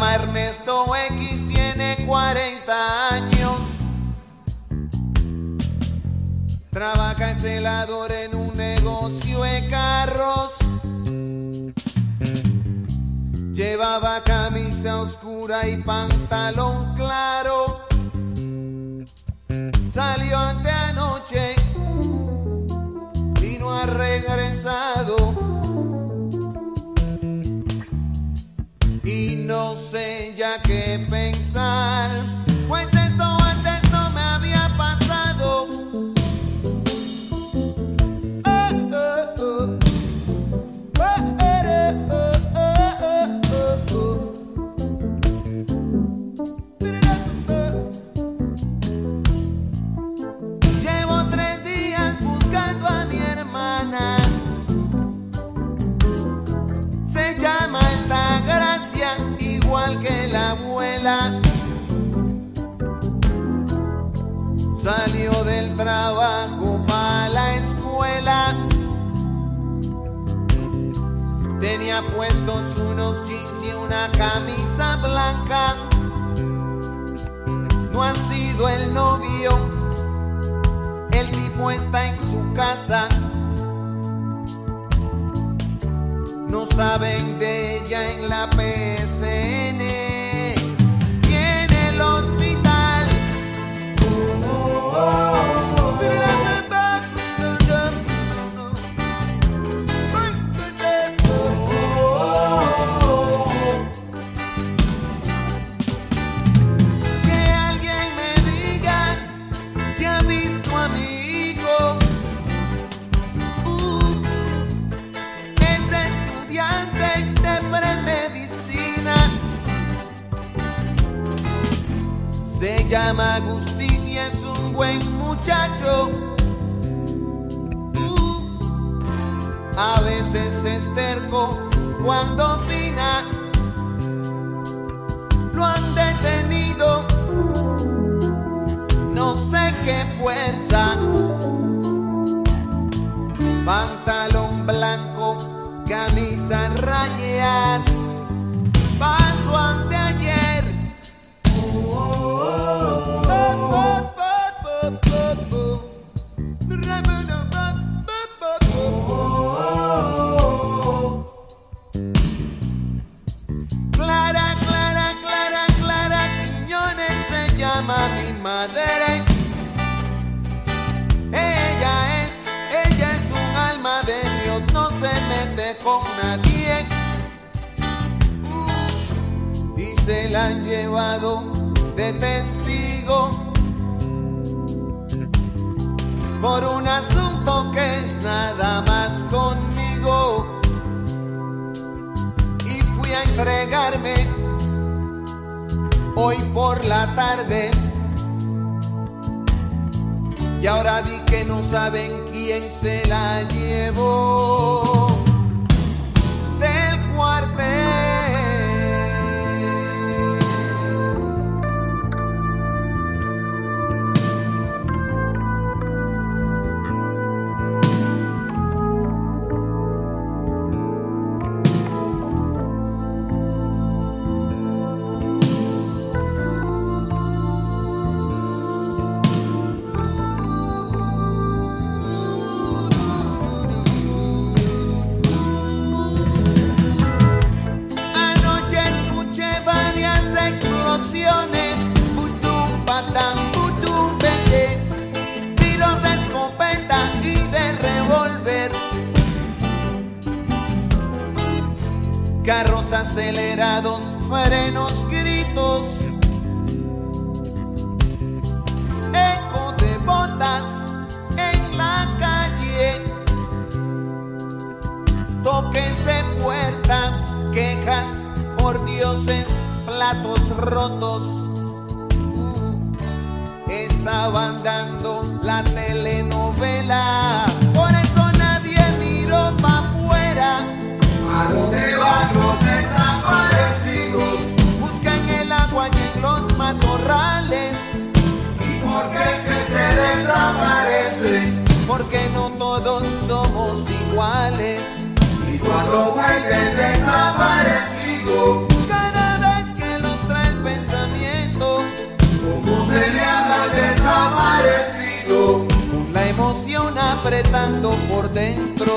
Llama Ernesto X, tiene 40 años. Trabaja en celador en un negocio de carros. Llevaba camisa oscura y pantalón ya qué pensar, No ha sido el novio. El tipo está en su casa. No saben de ella en la PSN. Y en llama Agustín y es un buen muchacho. A veces es terco cuando opina. Lo han detenido. No sé qué fuerza. Pantalón platos rotos. Mm, Estaban dando la telenovela. Por eso nadie miró para afuera. ¿A dónde van los desaparecidos? Buscan el agua y en los matorrales. ¿Y por qué es que se desaparecen? Porque no todos somos iguales. Y cuando vuelve el desaparecido, Con la emoción apretando por dentro.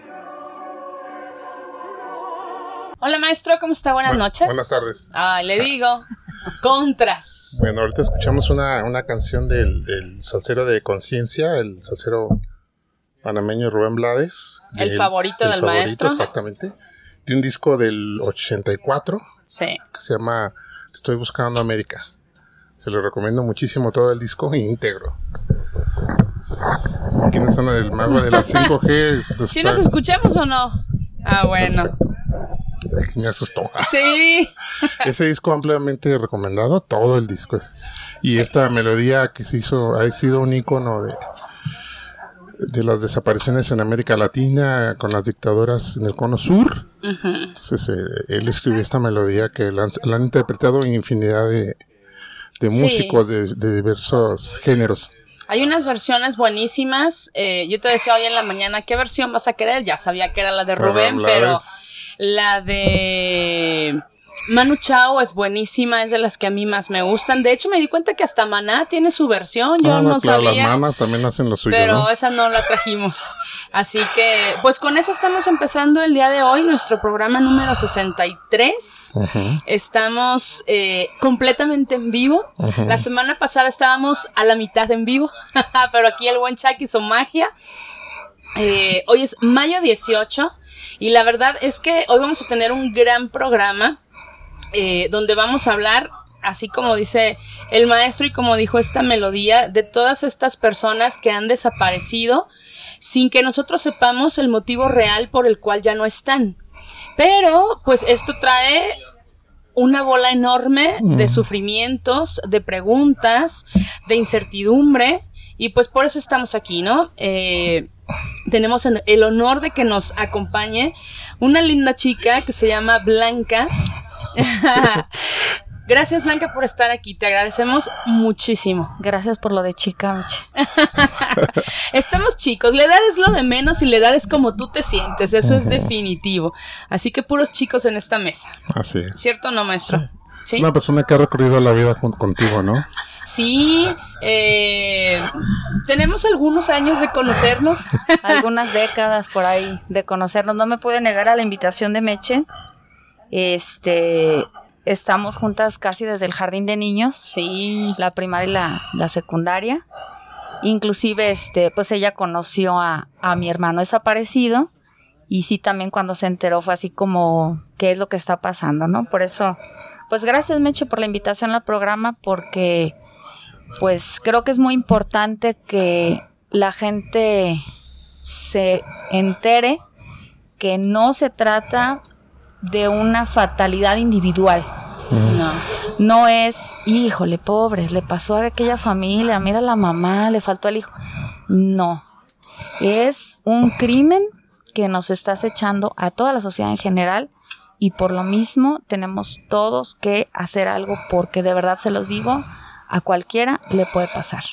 Hola maestro, ¿cómo está? Buenas noches. buenas tardes. Ah, le digo. Contras. Bueno, ahorita escuchamos una, una canción del, del salsero de conciencia, el salsero panameño Rubén Blades. El favorito del maestro. Exactamente. De un disco del 84 Sí. que se llama Estoy buscando América. Se lo recomiendo muchísimo todo el disco íntegro. ¿Quiénes son del mago de las 5G? Esto ¿Sí nos escuchamos o no? Ah, bueno. Perfecto. Me asustó. Sí. Ese disco ampliamente recomendado, todo el disco. Y esta melodía que se hizo, ha sido un icono de, de las desapariciones en América Latina con las dictaduras en el cono sur. Entonces eh, él escribió esta melodía que la han, la han interpretado en infinidad de, de Sí. músicos de, de diversos géneros. Hay unas versiones buenísimas. Eh, yo te decía hoy en la mañana, ¿qué versión vas a querer? Ya sabía que era la de Rubén pero la de Manu Chao es buenísima, es de las que a mí más me gustan. De hecho, me di cuenta que hasta Maná tiene su versión. Yo Ah, no claro, sabía. las mamas también hacen lo suyo, pero ¿no? esa no la trajimos. Así que, pues con eso estamos empezando el día de hoy, nuestro programa número 63. Ujú. Estamos eh, completamente en vivo. La semana pasada estábamos a la mitad en vivo, pero aquí el buen Chuck hizo magia. Eh, hoy es mayo 18 y la verdad es que hoy vamos a tener un gran programa eh, donde vamos a hablar, así como dice el maestro y como dijo esta melodía, de todas estas personas que han desaparecido sin que nosotros sepamos el motivo real por el cual ya no están. Pero, pues esto trae una bola enorme de sufrimientos, de preguntas, de incertidumbre, y pues por eso estamos aquí, ¿no? Eh, tenemos en- el honor de que nos acompañe una linda chica que se llama Blanca. Gracias Blanca por estar aquí, te agradecemos muchísimo. Gracias por lo de chica. Estamos chicos, la edad es lo de menos y la edad es como tú te sientes, eso es definitivo. Así que puros chicos en esta mesa, Así es. ¿cierto o no, maestro? Sí. Una persona que ha recorrido la vida junto contigo, ¿no? Sí, eh, tenemos algunos años de conocernos. Algunas décadas por ahí de conocernos. No me pude negar a la invitación de Meche. Este, estamos juntas casi desde el jardín de niños, Sí, la primaria y la, la secundaria. Inclusive, este, pues ella conoció a, a mi hermano desaparecido. Y sí, también cuando se enteró fue así como, ¿qué es lo que está pasando, no? Por eso, pues gracias Meche por la invitación al programa, porque pues creo que es muy importante que la gente se entere que no se trata de una fatalidad individual. no. No es, híjole, pobre, le pasó a aquella familia, mira a la mamá, le faltó al hijo. No, es un crimen que nos está acechando a toda la sociedad en general y por lo mismo tenemos todos que hacer algo porque de verdad se los digo, a cualquiera le puede pasar.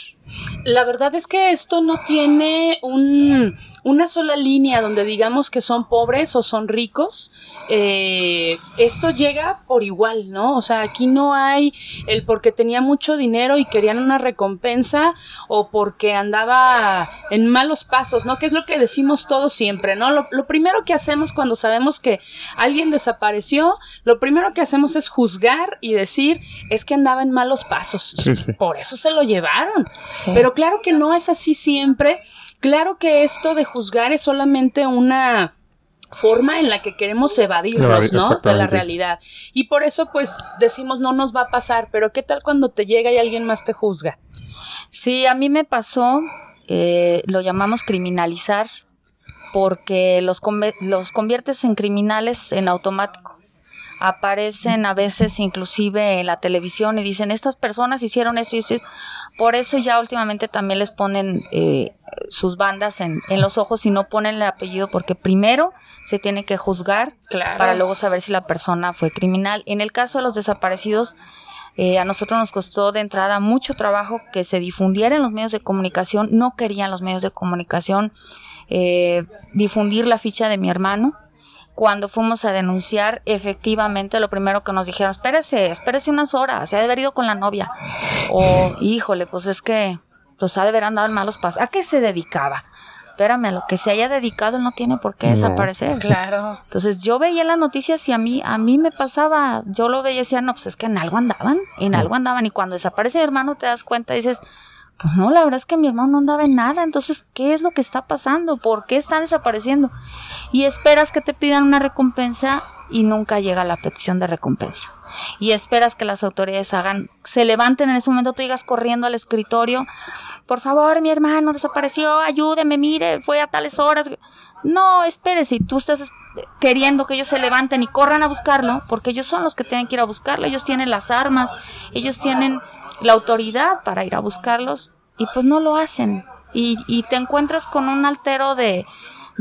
La verdad es que esto no tiene un, una sola línea donde digamos que son pobres o son ricos. Eh, esto llega por igual, ¿no? O sea, aquí no hay el porque tenía mucho dinero y querían una recompensa o porque andaba en malos pasos, ¿no? Que es lo que decimos todos siempre, ¿no? Lo, lo primero que hacemos cuando sabemos que alguien desapareció, lo primero que hacemos es juzgar y decir es que andaba en malos pasos. Sí, sí. Por eso se lo llevaron. Sí. Pero claro que no es así siempre. Claro que esto de juzgar es solamente una forma en la que queremos evadirnos, Evadir, ¿no? De la realidad. Y por eso pues decimos no nos va a pasar, pero ¿qué tal cuando te llega y alguien más te juzga? Sí, a mí me pasó, eh, lo llamamos criminalizar, porque los, conve- los conviertes en criminales en automático. Aparecen a veces inclusive en la televisión y dicen, estas personas hicieron esto y esto. y esto". Por eso ya últimamente también les ponen eh, sus bandas en, en los ojos y no ponen el apellido porque primero se tiene que juzgar Claro. para luego saber si la persona fue criminal. En el caso de los desaparecidos, eh, a nosotros nos costó de entrada mucho trabajo que se difundiera en los medios de comunicación. No querían los medios de comunicación eh, difundir la ficha de mi hermano. Cuando fuimos a denunciar, efectivamente, lo primero que nos dijeron, espérese, espérese unas horas, se ha de haber ido con la novia. O, híjole, pues es que, pues ha de haber andado en malos pasos. ¿A qué se dedicaba? Espérame, a lo que se haya dedicado no tiene por qué No. desaparecer. Claro. Entonces yo veía las noticias y a mí, a mí me pasaba, yo lo veía y decía, no, pues es que en algo andaban, en algo andaban. Y cuando desaparece mi hermano te das cuenta y dices, pues no, la verdad es que mi hermano no andaba en nada. Entonces, ¿qué es lo que está pasando? ¿Por qué están desapareciendo? Y esperas que te pidan una recompensa y nunca llega la petición de recompensa. Y esperas que las autoridades hagan, se levanten en ese momento, tú llegas corriendo al escritorio, por favor, mi hermano desapareció, ayúdeme, mire, fue a tales horas. No, espérese, si tú estás queriendo que ellos se levanten y corran a buscarlo, porque ellos son los que tienen que ir a buscarlo, ellos tienen las armas, ellos tienen la autoridad para ir a buscarlos y pues no lo hacen. Y, y te encuentras con un altero de,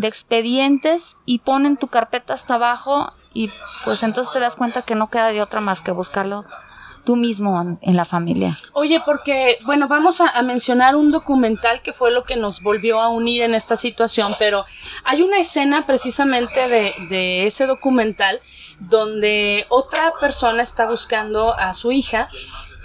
expedientes y ponen tu carpeta hasta abajo y pues entonces te das cuenta que no queda de otra más que buscarlo tú mismo en, en la familia. Oye, porque, bueno, vamos a, a mencionar un documental que fue lo que nos volvió a unir en esta situación, pero hay una escena precisamente de, de ese documental donde otra persona está buscando a su hija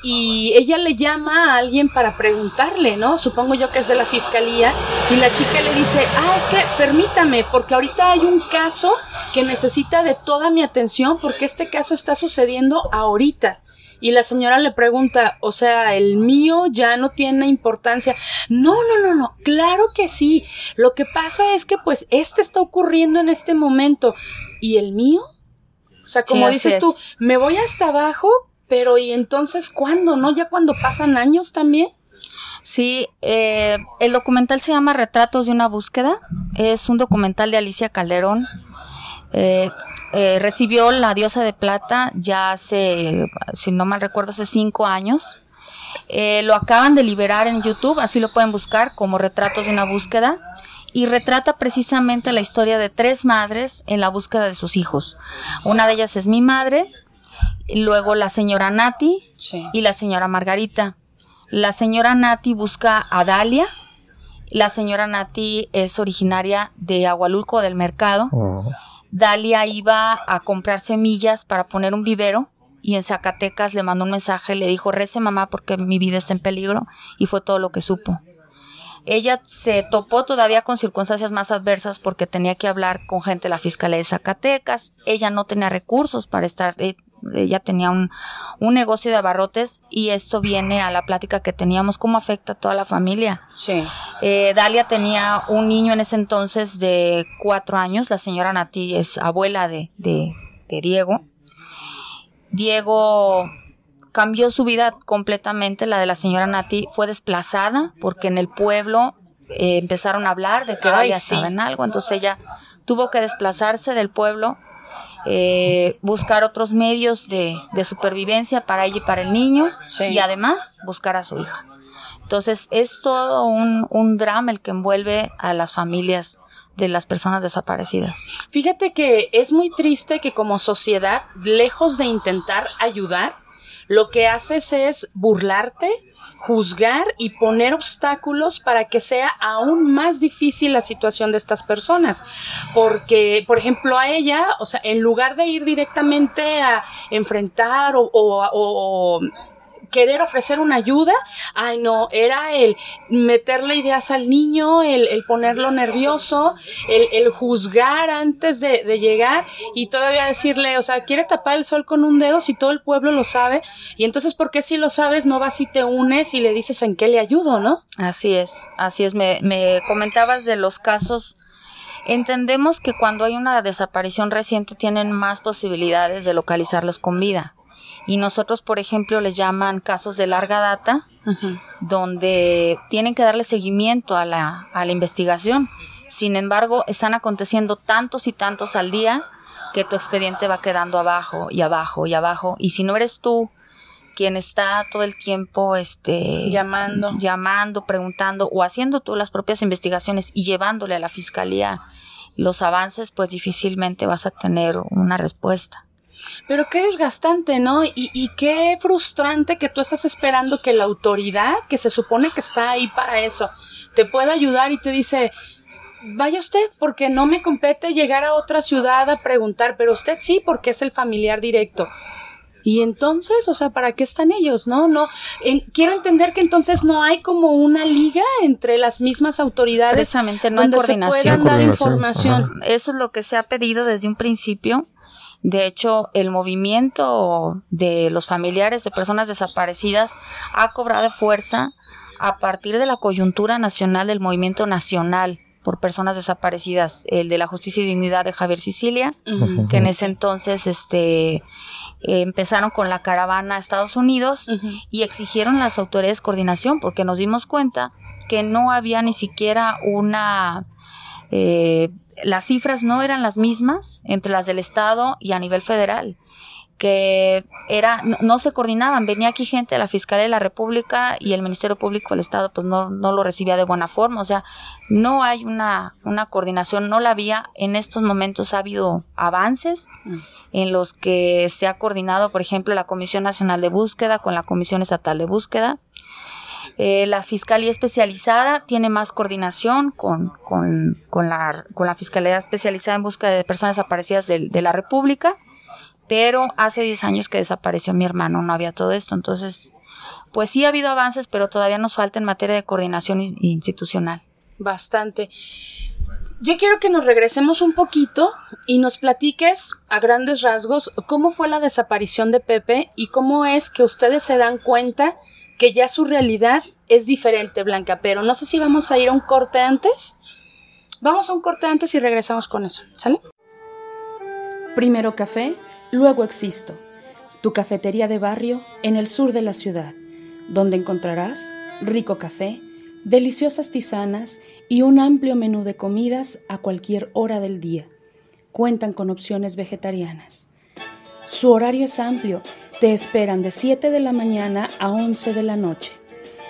y ella le llama a alguien para preguntarle, ¿no? Supongo yo que es de la fiscalía y la chica le dice, ah, es que permítame, porque ahorita hay un caso que necesita de toda mi atención porque este caso está sucediendo ahorita. Y la señora le pregunta, o sea, el mío ya no tiene importancia. No, no, no, no, claro que sí. Lo que pasa es que pues este está ocurriendo en este momento. ¿Y el mío? O sea, como dices es. tú, me voy hasta abajo, pero ¿y entonces cuándo? ¿No? Ya cuando pasan años también. Sí, eh, el documental se llama Retratos de una búsqueda. Es un documental de Alicia Calderón. Eh, eh, recibió la diosa de plata ya hace, si no mal recuerdo, hace cinco años. Lo acaban de liberar en YouTube, así lo pueden buscar como Retratos de una búsqueda. Y retrata precisamente la historia de tres madres en la búsqueda de sus hijos. Una de ellas es mi madre, luego la señora Nati, Sí. y la señora Margarita. La señora Nati busca a Dalia. La señora Nati es originaria de Agualulco del Mercado. Oh. Dalia iba a comprar semillas para poner un vivero y en Zacatecas le mandó un mensaje, le dijo, rece mamá porque mi vida está en peligro y fue todo lo que supo. Ella se topó todavía con circunstancias más adversas porque tenía que hablar con gente de la Fiscalía de Zacatecas. Ella no tenía recursos para estar, eh, ella tenía un, un negocio de abarrotes y esto viene a la plática que teníamos, cómo afecta a toda la familia. Sí. Eh, Dalia tenía un niño en ese entonces de cuatro años. La señora Nati es abuela de, de, de Diego. Diego cambió su vida completamente. La de la señora Nati fue desplazada porque en el pueblo eh, empezaron a hablar de que Dalia sí. estaba en algo. Entonces ella tuvo que desplazarse del pueblo eh, buscar otros medios de, de, supervivencia para ella y para el niño Sí. y además buscar a su hija. Entonces es todo un, un drama el que envuelve a las familias de las personas desaparecidas. Fíjate que es muy triste que como sociedad, lejos de intentar ayudar, lo que haces es burlarte, juzgar y poner obstáculos para que sea aún más difícil la situación de estas personas. Porque, por ejemplo, a ella, o sea, en lugar de ir directamente a enfrentar o, o- o- o querer ofrecer una ayuda, ay no, era el meterle ideas al niño, el, ponerlo nervioso, el, juzgar antes de, de llegar y todavía decirle, o sea, quiere tapar el sol con un dedo si todo el pueblo lo sabe, y entonces, ¿por qué si lo sabes no vas y te unes y le dices en qué le ayudo, no? Así es, así es. Me, me comentabas de los casos. Entendemos que cuando hay una desaparición reciente tienen más posibilidades de localizarlos con vida. Y nosotros, por ejemplo, les llaman casos de larga data, donde tienen que darle seguimiento a la, a la investigación. Sin embargo, están aconteciendo tantos y tantos al día que tu expediente va quedando abajo y abajo y abajo. Y si no eres tú quien está todo el tiempo este Llamando. llamando, preguntando o haciendo tú las propias investigaciones y llevándole a la fiscalía los avances, pues difícilmente vas a tener una respuesta. Pero qué desgastante, ¿no? Y, y qué frustrante que tú estás esperando que la autoridad, que se supone que está ahí para eso, te pueda ayudar y te dice, vaya usted, porque no me compete llegar a otra ciudad a preguntar, pero usted sí, porque es el familiar directo. Y entonces, o sea, ¿para qué están ellos? No, no. En- quiero entender que entonces no hay como una liga entre las mismas autoridades Precisamente no hay se coordinación. puedan dar Coordinación, información. ajá. Eso es lo que se ha pedido desde un principio. De hecho, el movimiento de los familiares de personas desaparecidas ha cobrado fuerza a partir de la coyuntura nacional del movimiento nacional por personas desaparecidas, el de la justicia y dignidad de Javier Sicilia, que en ese entonces este, empezaron con la caravana a Estados Unidos y exigieron a las autoridades coordinación porque nos dimos cuenta que no había ni siquiera una... eh, las cifras no eran las mismas entre las del Estado y a nivel federal que era no, no se coordinaban venía aquí gente de la Fiscalía de la República y el Ministerio Público del Estado pues no, no lo recibía de buena forma o sea no hay una, una coordinación no la había en estos momentos ha habido avances Mm. en los que se ha coordinado, por ejemplo, la Comisión Nacional de Búsqueda con la Comisión Estatal de Búsqueda. Eh, la Fiscalía Especializada tiene más coordinación con, con, con la, con la Fiscalía Especializada en Búsqueda de Personas Desaparecidas de, de la República, pero hace 10 años que desapareció mi hermano, no había todo esto. Entonces, pues sí ha habido avances, pero todavía nos falta en materia de coordinación in- institucional. Bastante. Yo quiero que nos regresemos un poquito y nos platiques a grandes rasgos cómo fue la desaparición de Pepe y cómo es que ustedes se dan cuenta que ya su realidad es diferente, Blanca. Pero no sé si vamos a ir a un corte antes. Vamos a un corte antes y regresamos con eso, ¿sale? Primero café, luego existo. Tu cafetería de barrio en el sur de la ciudad, donde encontrarás rico café, deliciosas tisanas y un amplio menú de comidas a cualquier hora del día. Cuentan con opciones vegetarianas. Su horario es amplio, te esperan de 7 de la mañana a 11 de la noche.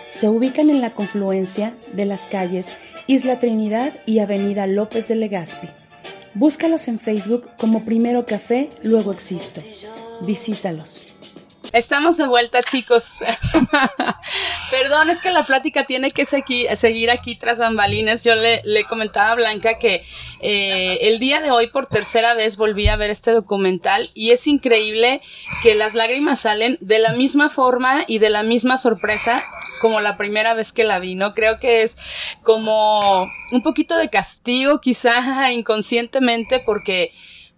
Se ubican en la confluencia de las calles Isla Trinidad y Avenida López de Legazpi. Búscalos en Facebook como Primero Café, luego Existo. Visítalos. Estamos de vuelta, chicos. Perdón, es que la plática tiene que segui- seguir aquí tras bambalinas. Yo le, le comentaba a Blanca que eh, el día de hoy por tercera vez volví a ver este documental y es increíble que las lágrimas salen de la misma forma y de la misma sorpresa como la primera vez que la vi, ¿no? Creo que es como un poquito de castigo quizá inconscientemente porque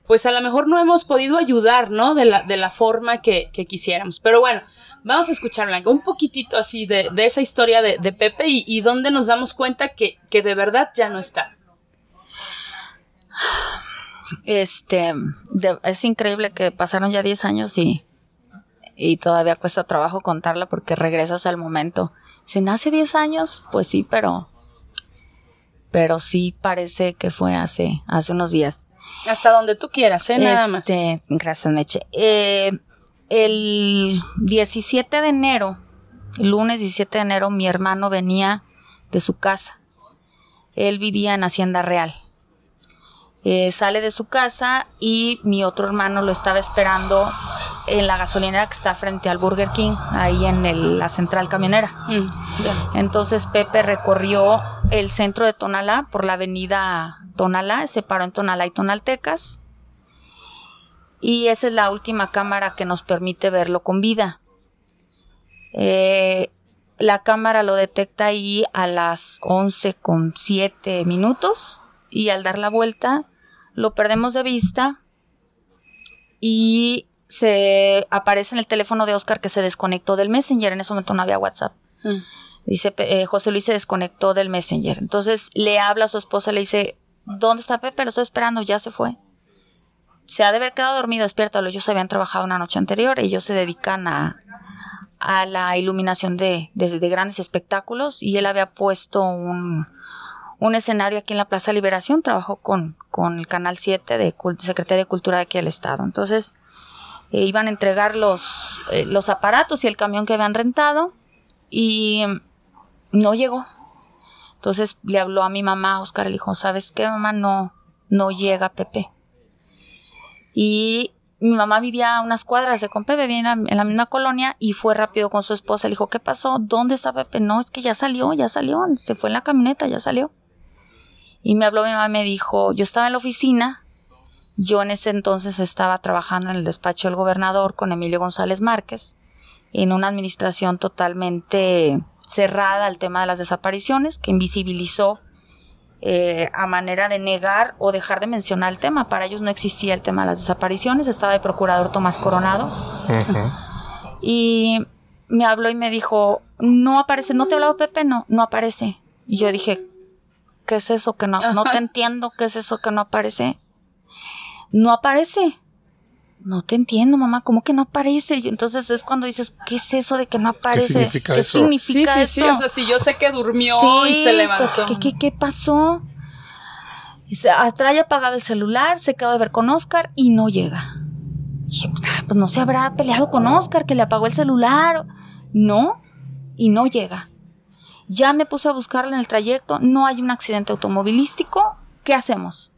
pues a lo mejor no hemos podido ayudar, ¿no? De la, de la forma que, quisiéramos. Pero bueno, vamos a escuchar, un poquitito así de, de esa historia de, de Pepe y, y donde nos damos cuenta que, que de verdad ya no está. Este, es increíble que pasaron ya 10 años y, y todavía cuesta trabajo contarla porque regresas al momento. Si nace 10 años, pues sí, pero, pero sí parece que fue hace, hace unos días. Hasta donde tú quieras, ¿eh? Nada más. Este, gracias, Meche. Eh, el 17 de enero, el lunes 17 de enero, mi hermano venía de su casa. Él vivía en Hacienda Real. Eh, sale de su casa y mi otro hermano lo estaba esperando en la gasolinera que está frente al Burger King, ahí en la central camionera. Mm, Entonces Pepe recorrió el centro de Tonalá por la avenida Tonalá, se paró en Tonalá y Tonaltecas. Y esa es la última cámara que nos permite verlo con vida. Eh, la cámara lo detecta ahí a las 11 con 7 minutos y al dar la vuelta lo perdemos de vista y se aparece en el teléfono de Oscar que se desconectó del Messenger. En ese momento no había WhatsApp. Mm. Dice, eh, José Luis se desconectó del Messenger. Entonces le habla a su esposa, le dice, ¿dónde está Pepe? Lo estoy esperando, ya se fue. Se ha de haber quedado dormido, despiértalo. Ellos habían trabajado una noche anterior. Ellos se dedican a, a la iluminación de, de, de grandes espectáculos y él había puesto un, un escenario aquí en la Plaza Liberación. Trabajó con, con el Canal 7 de Secretaría de Cultura de aquí del Estado. Entonces eh, iban a entregar los, eh, los aparatos y el camión que habían rentado y mm, no llegó. Entonces le habló a mi mamá, Oscar, le dijo, ¿sabes qué, mamá? No, no llega Pepe. Y mi mamá vivía a unas cuadras de con Pepe, vivía en la, misma colonia y fue rápido con su esposa. Le dijo, ¿qué pasó? ¿Dónde está Pepe? No, es que ya salió, ya salió, se fue en la camioneta, ya salió. Y me habló mi mamá me dijo, yo estaba en la oficina, yo en ese entonces estaba trabajando en el despacho del gobernador con Emilio González Márquez, en una administración totalmente cerrada al tema de las desapariciones, que invisibilizó eh, a manera de negar o dejar de mencionar el tema. Para ellos no existía el tema de las desapariciones, estaba de procurador Tomás Coronado. Y me habló y me dijo, no aparece, ¿no te ha hablado Pepe? No, no aparece. Y yo dije, ¿qué es eso que no, no te entiendo? ¿Qué es eso que no aparece? No aparece. No te entiendo, mamá, ¿cómo que no aparece? Y entonces es cuando dices, ¿qué es eso de que no aparece? significa ¿Qué eso? Sí, significa sí, eso? sí. O sea, si yo sé que durmió Sí, y se levantó. ¿qué, qué, qué pasó? Se ah, trae apagado el celular, se acaba de ver con Oscar y no llega. Dije, pues, ah, pues no se habrá peleado con Oscar, que le apagó el celular. No, y no llega. Ya me puse a buscarlo en el trayecto, no hay un accidente automovilístico. ¿Qué hacemos?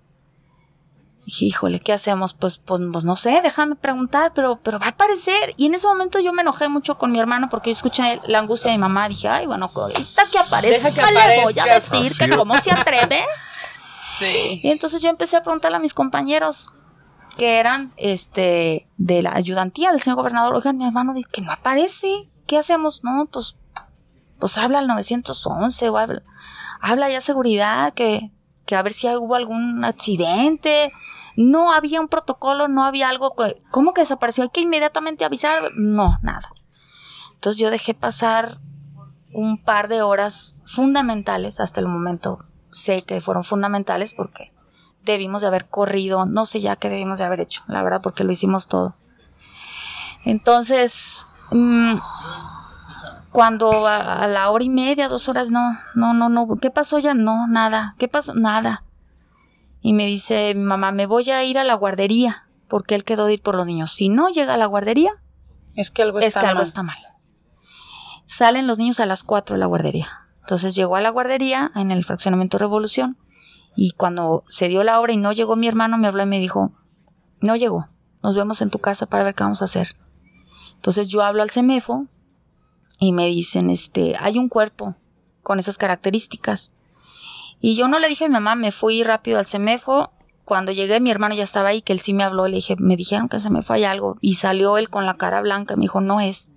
Dije, híjole, ¿qué hacemos? Pues, pues, pues no sé, déjame preguntar, pero, pero va a aparecer. Y en ese momento yo me enojé mucho con mi hermano porque yo escuché la angustia de mi mamá. Dije, ay, bueno, ahorita que aparezca, que le voy a aparezca. decir que Así es. cómo se atreve. Sí. Y entonces yo empecé a preguntarle a mis compañeros que eran este de la ayudantía del señor gobernador, oigan, mi hermano dice que no aparece, ¿qué hacemos? No, pues pues habla al 911 o habla, habla ya seguridad que que a ver si hubo algún accidente. No había un protocolo, no había algo ¿cómo que desapareció? Hay que inmediatamente avisar. No, nada. Entonces yo dejé pasar un par de horas fundamentales hasta el momento. Sé que fueron fundamentales porque debimos de haber corrido, no sé ya qué debimos de haber hecho, la verdad, porque lo hicimos todo. Entonces, mm, cuando a, a la hora y media, dos horas, no, no, no, no, ¿qué pasó ya? No, nada, ¿qué pasó? Nada. Y me dice mamá, me voy a ir a la guardería, porque él quedó de ir por los niños. Si no llega a la guardería, Es que algo es está que algo mal. está mal. Salen los niños a las 4 de la guardería. Entonces llegó a la guardería en el fraccionamiento Revolución y cuando se dio la hora y no llegó mi hermano, me habló y me dijo, no llegó, nos vemos en tu casa para ver qué vamos a hacer. Entonces yo hablo al CEMEFO y me dicen, este, hay un cuerpo con esas características. Y yo no le dije a mi mamá, me fui rápido al CEMEFO. Cuando llegué, mi hermano ya estaba ahí, que él sí me habló. Le dije, me dijeron que se me fue algo. Y salió él con la cara blanca. Me dijo, no es.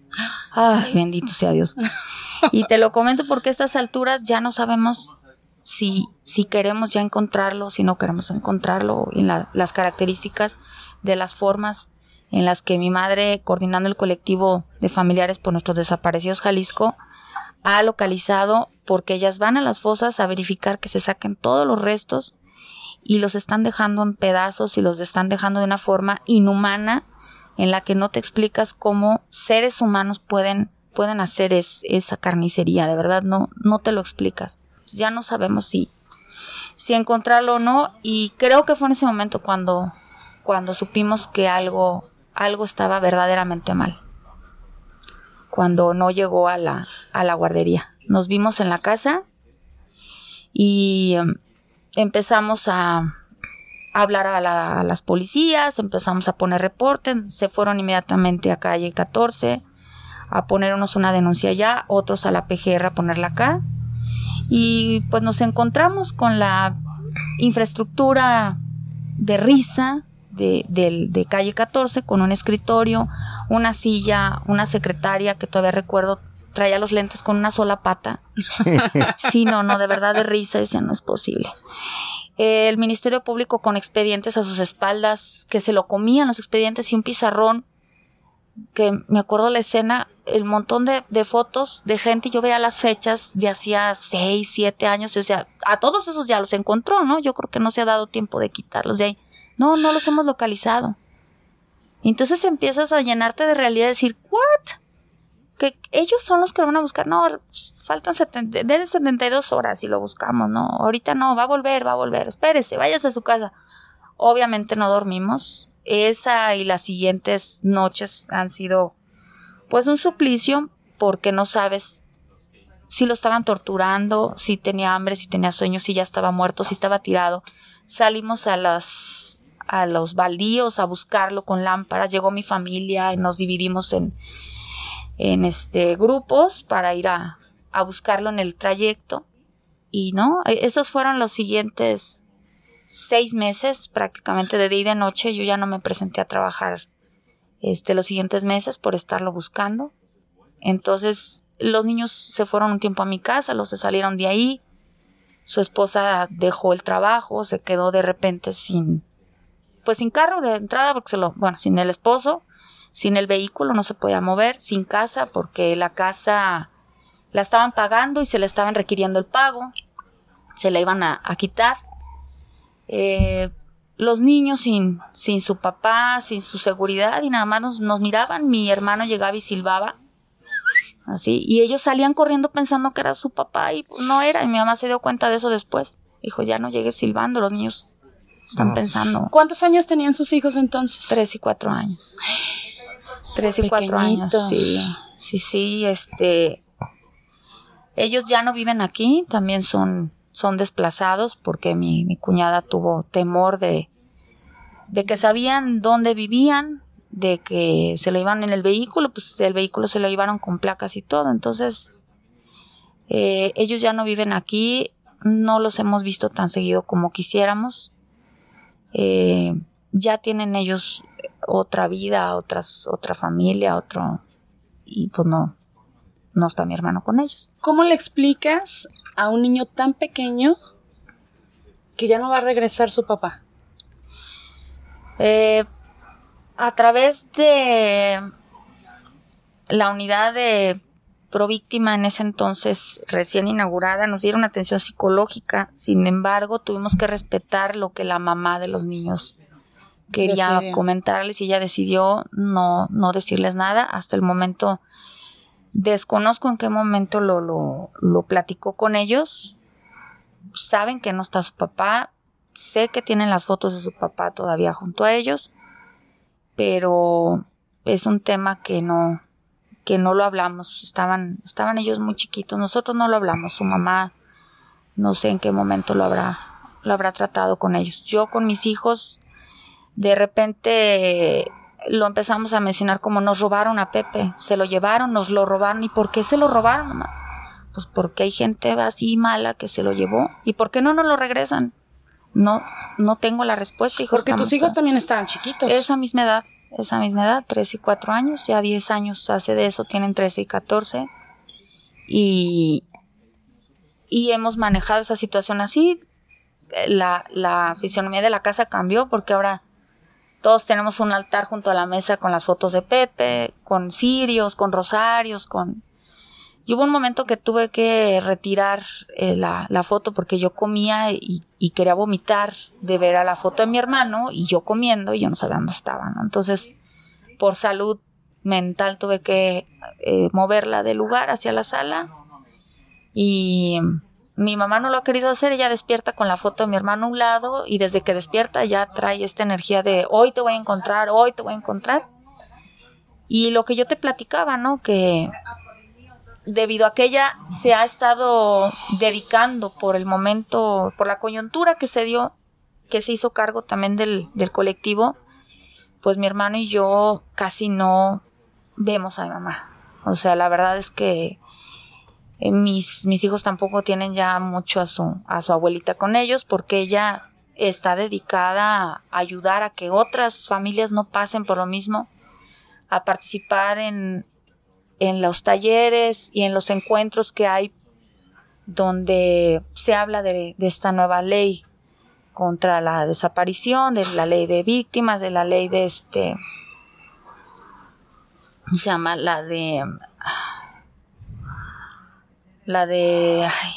Ay, bendito sea Dios. Y te lo comento porque a estas alturas ya no sabemos si, si queremos ya encontrarlo, si no queremos encontrarlo, en la- las características de las formas en las que mi madre, coordinando el colectivo de familiares por nuestros desaparecidos Jalisco, ha localizado porque ellas van a las fosas a verificar que se saquen todos los restos y los están dejando en pedazos y los están dejando de una forma inhumana en la que no te explicas cómo seres humanos pueden, pueden hacer es- esa carnicería, de verdad no, no te lo explicas. Ya no sabemos si, si encontrarlo o no. Y creo que fue en ese momento cuando, cuando supimos que algo, algo estaba verdaderamente mal. Cuando no llegó a la, a la guardería. Nos vimos en la casa y em, empezamos a, hablar a, las policías, empezamos a poner reportes, se fueron inmediatamente a calle 14 a ponernos una denuncia allá, otros a la PGR a ponerla acá. Y pues nos encontramos con la infraestructura de risa de, de, calle 14, con un escritorio, una silla, una secretaria que todavía recuerdo traía los lentes con una sola pata. sí, no, no, de verdad de risa, ese no es posible el Ministerio Público con expedientes a sus espaldas, que se lo comían los expedientes y un pizarrón, que me acuerdo la escena, el montón de, fotos de gente, yo veía las fechas de hacía seis, siete años, o sea, a todos esos ya los encontró, ¿no? Yo creo que no se ha dado tiempo de quitarlos de ahí. No, no los hemos localizado. Entonces empiezas a llenarte de realidad decir, ¿what? que ellos son los que lo van a buscar. No, faltan 70, 72 horas y lo buscamos, ¿no? Ahorita no, va a volver, va a volver. Espérese, váyase a su casa. Obviamente no dormimos. Esa y las siguientes noches han sido pues un suplicio porque no sabes si lo estaban torturando, si tenía hambre, si tenía sueño, si ya estaba muerto, si estaba tirado. Salimos a las a los baldíos a buscarlo con lámparas. Llegó mi familia y nos dividimos en en este grupos para ir a, a buscarlo en el trayecto. Y no, e, esos fueron los siguientes seis meses prácticamente de día y de noche. Yo ya no me presenté a trabajar este, los siguientes meses por estarlo buscando. Entonces los niños se fueron un tiempo a mi casa, los se salieron de ahí. Su esposa dejó el trabajo, se quedó de repente sin, pues sin carro de entrada porque se lo, bueno, sin el esposo sin el vehículo no se podía mover, sin casa porque la casa la estaban pagando y se le estaban requiriendo el pago, se la iban a, quitar. Eh, los niños sin, sin su papá, sin su seguridad y nada más nos, nos miraban, mi hermano llegaba y silbaba así, y ellos salían corriendo pensando que era su papá y no era, y mi mamá se dio cuenta de eso después. Dijo, ya no llegues silbando, los niños están pensando. ¿Cuántos años tenían sus hijos entonces? Tres y cuatro años. Tres y cuatro años, sí. Sí, sí, este. Ellos ya no viven aquí, también son, son desplazados porque mi, mi cuñada tuvo temor de, de que sabían dónde vivían, de que se lo iban en el vehículo, pues el vehículo se lo llevaron con placas y todo. Entonces, eh, ellos ya no viven aquí, no los hemos visto tan seguido como quisiéramos. Eh, ya tienen ellos otra vida, otras, otra familia, otro... Y pues no, no está mi hermano con ellos. ¿Cómo le explicas a un niño tan pequeño que ya no va a regresar su papá? Eh, a través de la unidad de Províctima en ese entonces recién inaugurada nos dieron atención psicológica, sin embargo tuvimos que respetar lo que la mamá de los niños quería comentarles y ella decidió no, no decirles nada. Hasta el momento desconozco en qué momento lo, lo, lo platicó con ellos. Saben que no está su papá. Sé que tienen las fotos de su papá todavía junto a ellos. Pero es un tema que no, que no lo hablamos. Estaban, estaban ellos muy chiquitos. Nosotros no lo hablamos. Su mamá, no sé en qué momento lo habrá, lo habrá tratado con ellos. Yo con mis hijos de repente lo empezamos a mencionar como nos robaron a Pepe, se lo llevaron, nos lo robaron. ¿Y por qué se lo robaron, mamá? Pues porque hay gente así mala que se lo llevó. ¿Y por qué no nos lo regresan? No, no tengo la respuesta, hijos. Porque tus hijos también estaban chiquitos. Esa misma edad, esa misma edad, 3 y 4 años, ya 10 años hace de eso, tienen 13 y 14. Y, y hemos manejado esa situación así. La, la fisionomía de la casa cambió porque ahora todos tenemos un altar junto a la mesa con las fotos de Pepe, con cirios, con rosarios, con... Y hubo un momento que tuve que retirar eh, la, foto porque yo comía y, quería vomitar de ver a la foto de mi hermano y yo comiendo y yo no sabía dónde estaba, ¿no? Entonces, por salud mental tuve que eh, moverla del lugar hacia la sala y mi mamá no lo ha querido hacer, ella despierta con la foto de mi hermano a un lado y desde que despierta ya trae esta energía de hoy te voy a encontrar, hoy te voy a encontrar. Y lo que yo te platicaba, ¿no? Que debido a que ella se ha estado dedicando por el momento, por la coyuntura que se dio, que se hizo cargo también del, del colectivo, pues mi hermano y yo casi no vemos a mi mamá. O sea, la verdad es que eh, mis, mis hijos tampoco tienen ya mucho a su, a su abuelita con ellos porque ella está dedicada a ayudar a que otras familias no pasen por lo mismo, a participar en, en los talleres y en los encuentros que hay donde se habla de, esta nueva ley contra la desaparición, de la ley de víctimas, de la ley de este, se llama la de, la de, ay,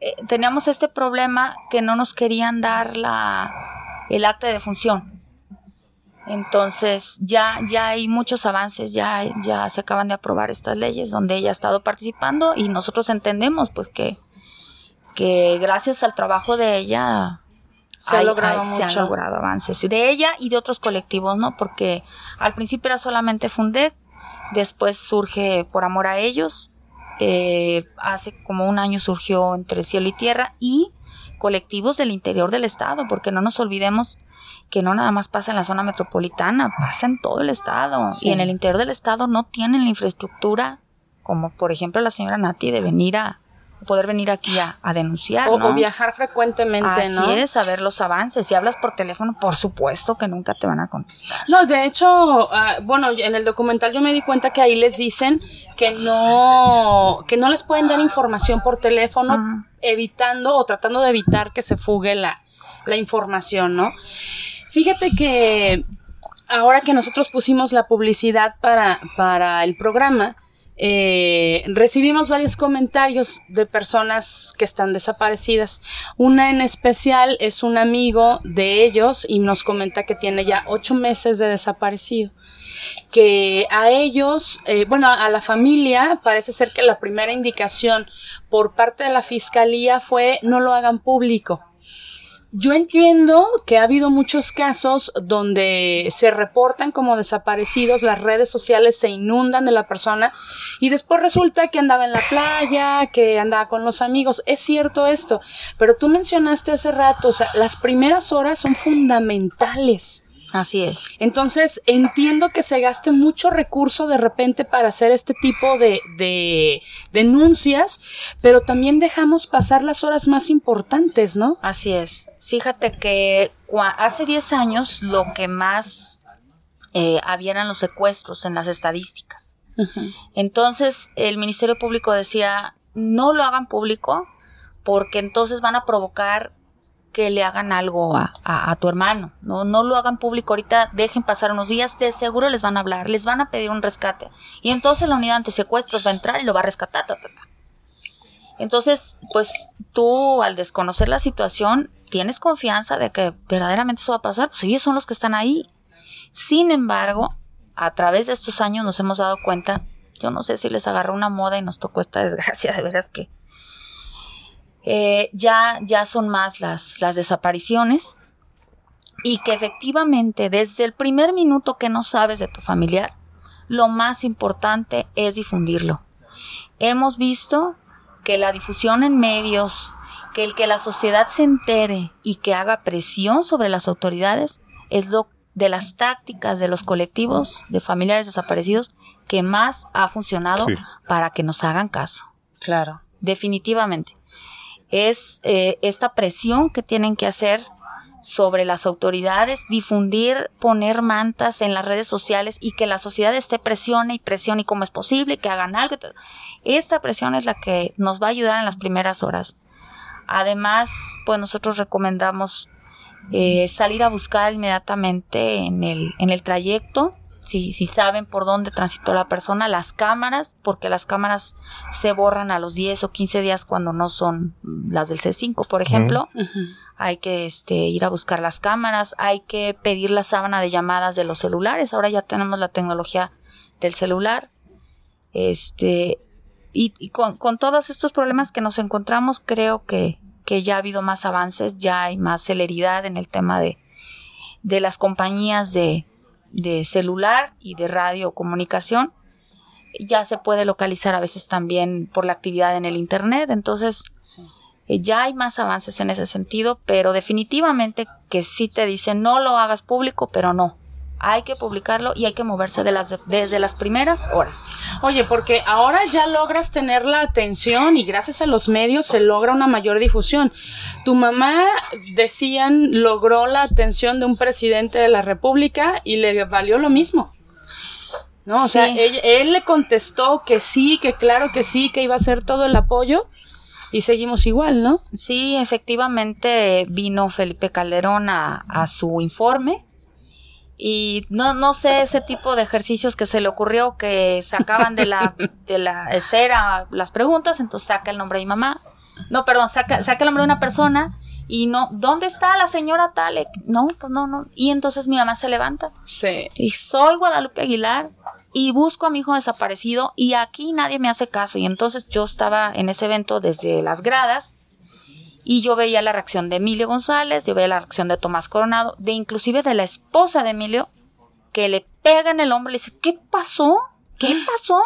eh, teníamos este problema que no nos querían dar la, el acta de defunción. Entonces ya, ya hay muchos avances, ya, ya se acaban de aprobar estas leyes donde ella ha estado participando y nosotros entendemos pues que, que gracias al trabajo de ella se, ha logrado se han logrado avances de ella y de otros colectivos, ¿no? Porque al principio era solamente Fundec, después surge por amor a ellos, eh, hace como un año surgió entre cielo y tierra y colectivos del interior del estado, porque no nos olvidemos que no nada más pasa en la zona metropolitana, pasa en todo el estado. Y en el interior del estado no tienen la infraestructura, como por ejemplo la señora Nati, de venir a poder venir aquí a, denunciar. O, viajar frecuentemente, Así ¿no? es, saber los avances. Si hablas por teléfono, por supuesto que nunca te van a contestar. No, de hecho, ah, bueno, en el documental yo me di cuenta que ahí les dicen que no, que no les pueden dar información por teléfono, evitando o tratando de evitar que se fugue la, la información, ¿no? Fíjate que ahora que nosotros pusimos la publicidad para, para el programa, eh, recibimos varios comentarios de personas que están desaparecidas. Una en especial es un amigo de ellos y nos comenta que tiene ya ocho meses de desaparecido. Que a ellos, eh, bueno, a la familia parece ser que la primera indicación por parte de la fiscalía fue no lo hagan público yo entiendo que ha habido muchos casos donde se reportan como desaparecidos, las redes sociales se inundan de la persona y después resulta que andaba en la playa, que andaba con los amigos. Es cierto esto, pero tú mencionaste hace rato, o sea, las primeras horas son fundamentales. Así es. Entonces, entiendo que se gaste mucho recurso de repente para hacer este tipo de, de, denuncias, pero también dejamos pasar las horas más importantes, ¿no? Así es. Fíjate que hace 10 años lo que más eh, había eran los secuestros en las estadísticas. Entonces, el Ministerio Público decía, no lo hagan público porque entonces van a provocar que le hagan algo a, tu hermano, ¿no? No lo hagan público ahorita, dejen pasar unos días, de seguro les van a hablar, les van a pedir un rescate. Y entonces la unidad secuestros va a entrar y lo va a rescatar, Entonces, pues tú al desconocer la situación, tienes confianza de que verdaderamente eso va a pasar, pues ellos son los que están ahí. Sin embargo, a través de estos años nos hemos dado cuenta, yo no sé si les agarró una moda y nos tocó esta desgracia, de veras que eh, ya, ya son más las, las desapariciones y que efectivamente desde el primer minuto que no sabes de tu familiar, lo más importante es difundirlo. Hemos visto que la difusión en medios, que el que la sociedad se entere y que haga presión sobre las autoridades es lo de las tácticas de los colectivos de familiares desaparecidos que más ha funcionado para que nos hagan caso. Claro. Definitivamente es eh, esta presión que tienen que hacer sobre las autoridades, difundir, poner mantas en las redes sociales y que la sociedad esté presione y presione y cómo es posible que hagan algo. Esta presión es la que nos va a ayudar en las primeras horas. Además, pues nosotros recomendamos eh, salir a buscar inmediatamente en el, en el trayecto si, si saben por dónde transitó la persona, las cámaras, porque las cámaras se borran a los 10 o 15 días cuando no son las del C5, por ejemplo. Hay que este, ir a buscar las cámaras, hay que pedir la sábana de llamadas de los celulares. Ahora ya tenemos la tecnología del celular. Este, y, con, con, todos estos problemas que nos encontramos, creo que, que ya ha habido más avances, ya hay más celeridad en el tema de, de las compañías de, de celular y de radiocomunicación. Ya se puede localizar a veces también por la actividad en el Internet, entonces eh, ya hay más avances en ese sentido, pero definitivamente que sí te dicen no lo hagas público, pero no, hay que publicarlo y hay que moverse de las, desde las primeras horas. Oye, porque ahora ya logras tener la atención y gracias a los medios se logra una mayor difusión. Tu mamá, decían, logró la atención de un presidente de la República y le valió lo mismo. ¿no? O sea, él, él, le contestó que sí, que claro que sí, que iba a hacer todo el apoyo y seguimos igual, ¿no? Sí, efectivamente vino Felipe Calderón a, a su informe y no, no sé ese tipo de ejercicios que se le ocurrió que sacaban de la, de la esfera las preguntas, entonces saca el nombre de mi mamá. No, perdón, saca, saca el nombre de una persona y no, ¿dónde está la señora tal? No, pues no, no. Y entonces mi mamá se levanta. Sí. Y soy Guadalupe Aguilar y busco a mi hijo desaparecido y aquí nadie me hace caso. Y entonces yo estaba en ese evento desde las gradas y yo veía la reacción de Emilio González, yo veía la reacción de Tomás Coronado, de inclusive de la esposa de Emilio, que le pega en el hombro y le dice, ¿qué pasó? ¿Qué pasó?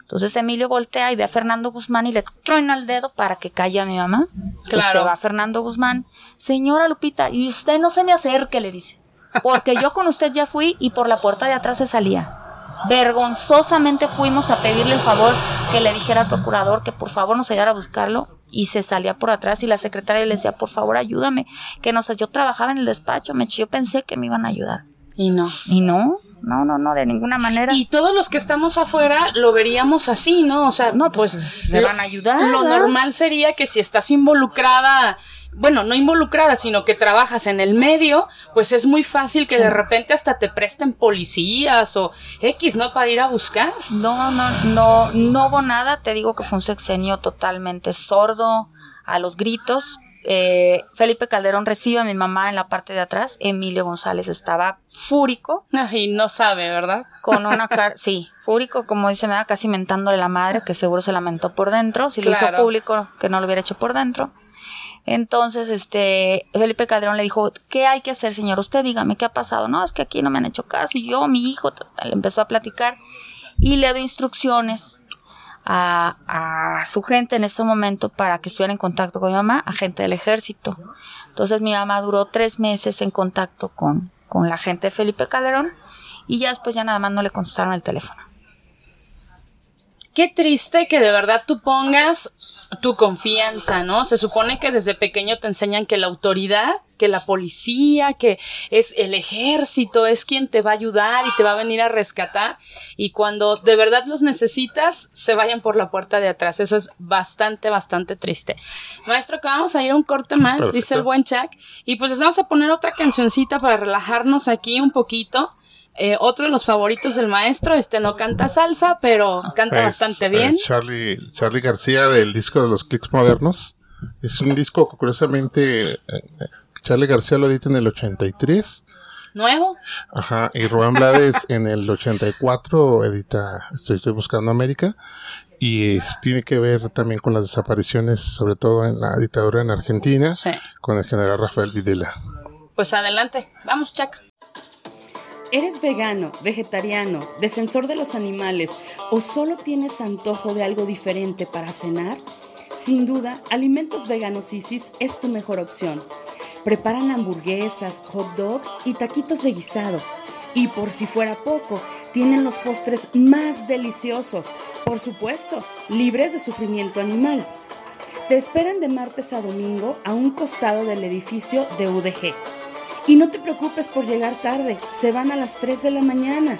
Entonces Emilio voltea y ve a Fernando Guzmán y le truena el dedo para que calle a mi mamá. Claro. se va Fernando Guzmán. Señora Lupita, y usted no se me acerque, le dice. Porque yo con usted ya fui y por la puerta de atrás se salía. Vergonzosamente fuimos a pedirle el favor que le dijera al procurador que por favor nos ayudara a buscarlo y se salía por atrás y la secretaria le decía, por favor, ayúdame, que no sé, yo trabajaba en el despacho, me, yo pensé que me iban a ayudar. Y no. Y no, no, no, no, de ninguna manera. Y todos los que estamos afuera lo veríamos así, ¿no? O sea, no, pues, pues le van a ayudar. Lo normal sería que si estás involucrada bueno, no involucrada, sino que trabajas en el medio, pues es muy fácil que de repente hasta te presten policías o X, ¿no? Para ir a buscar. No, no, no, no hubo nada. Te digo que fue un sexenio totalmente sordo a los gritos. Eh, Felipe Calderón recibe a mi mamá en la parte de atrás. Emilio González estaba fúrico. Y no sabe, ¿verdad? Con una cara, sí, fúrico, como dice, me da casi mentándole la madre, que seguro se lamentó por dentro. Si lo hizo público, que no lo hubiera hecho por dentro. Entonces, este, Felipe Calderón le dijo, ¿qué hay que hacer, señor? Usted dígame, ¿qué ha pasado? No, es que aquí no me han hecho caso. Y yo, mi hijo, le empezó a platicar y le dio instrucciones a, a, su gente en ese momento para que estuviera en contacto con mi mamá, agente del ejército. Entonces mi mamá duró tres meses en contacto con, con la gente de Felipe Calderón y ya después ya nada más no le contestaron el teléfono qué triste que de verdad tú pongas tu confianza, ¿no? Se supone que desde pequeño te enseñan que la autoridad, que la policía, que es el ejército, es quien te va a ayudar y te va a venir a rescatar. Y cuando de verdad los necesitas, se vayan por la puerta de atrás. Eso es bastante, bastante triste. Maestro, que vamos a ir a un corte más, dice el buen Chuck. Y pues les vamos a poner otra cancioncita para relajarnos aquí un poquito. Eh, otro de los favoritos del maestro, este no canta salsa, pero canta bastante bien. Eh, Charlie, Charlie García del disco de los Clicks Modernos. Es un disco que curiosamente eh, Charlie García lo edita en el 83. ¿Nuevo? Ajá, y Rubén Blades en el 84 edita Estoy, estoy buscando América. Y tiene que ver también con las desapariciones, sobre todo en la dictadura en Argentina, con el general Rafael Videla. Pues adelante, vamos, Chac. ¿Eres vegano, vegetariano, defensor de los animales o solo tienes antojo de algo diferente para cenar? Sin duda, Alimentos Veganos Isis es tu mejor opción. Preparan hamburguesas, hot dogs y taquitos de guisado. Y por si fuera poco, tienen los postres más deliciosos, por supuesto, libres de sufrimiento animal. Te esperan de martes a domingo a un costado del edificio de UDG. Y no te preocupes por llegar tarde, se van a las 3 de la mañana.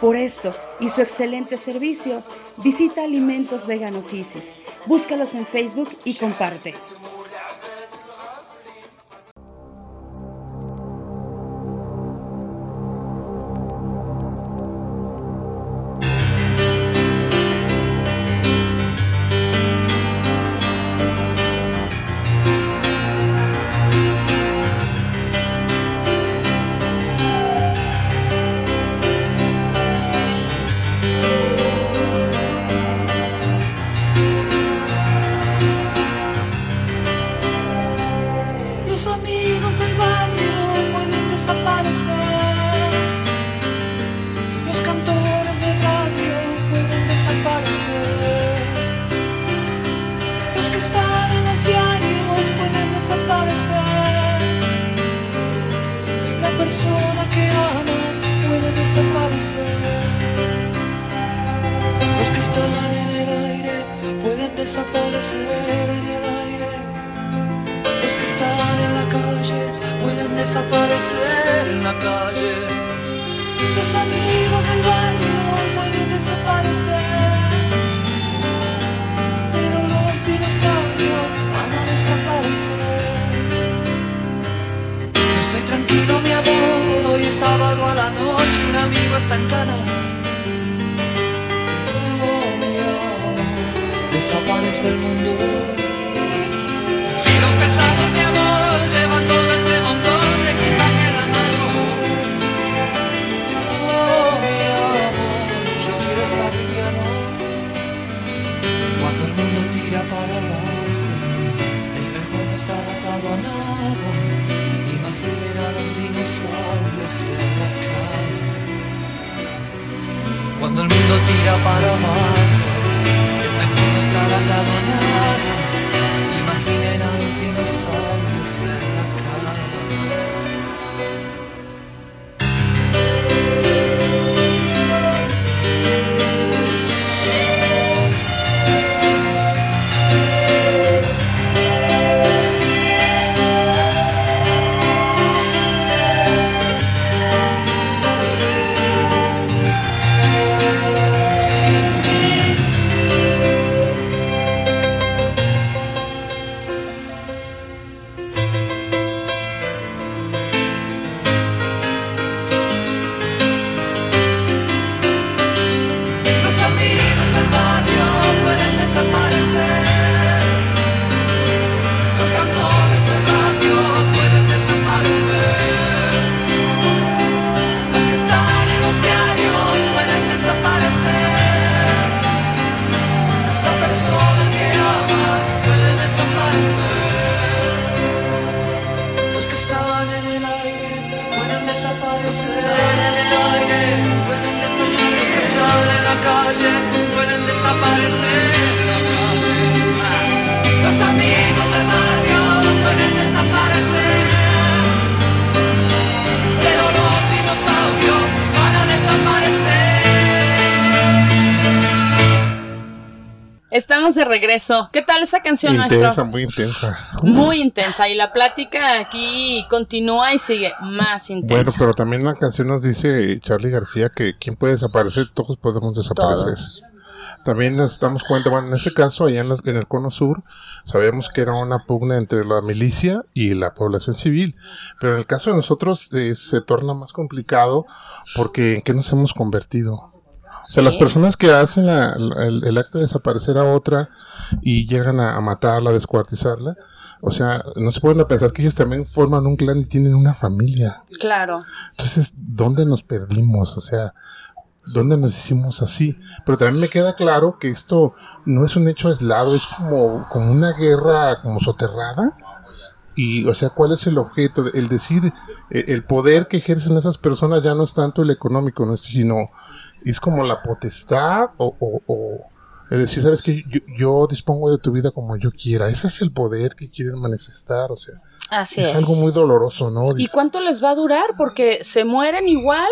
Por esto y su excelente servicio, visita Alimentos Veganos Isis. Búscalos en Facebook y comparte. ¿Qué tal esa canción Intensa, nuestra? muy intensa. Muy intensa. Y la plática aquí continúa y sigue más intensa. Bueno, pero también la canción nos dice Charlie García que quien puede desaparecer, todos podemos desaparecer. Todos. También nos damos cuenta, bueno, en ese caso, allá en, las- en el cono sur, sabemos que era una pugna entre la milicia y la población civil. Pero en el caso de nosotros eh, se torna más complicado porque ¿en qué nos hemos convertido? O sea, las personas que hacen la- la- el, el acto de desaparecer a otra y llegan a, a matarla, a descuartizarla, o sea, no se pueden pensar que ellos también forman un clan y tienen una familia. Claro. Entonces, ¿dónde nos perdimos? O sea, ¿dónde nos hicimos así? Pero también me queda claro que esto no es un hecho aislado, es como, como una guerra como soterrada. Y, o sea, ¿cuál es el objeto? El decir, eh, el poder que ejercen esas personas ya no es tanto el económico, ¿no? sino es como la potestad o, o- o- es decir, sabes que yo, yo dispongo de tu vida como yo quiera. Ese es el poder que quieren manifestar, o sea, Así es, es. algo muy doloroso, ¿no? ¿Y cuánto les va a durar? Porque se mueren igual